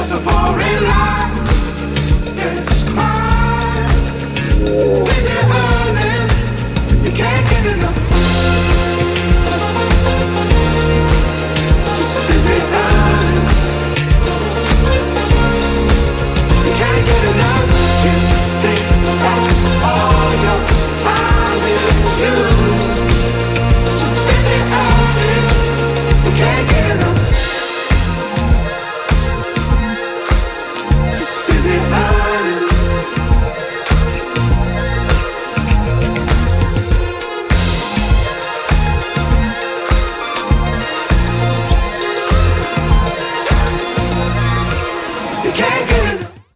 That's a boring life.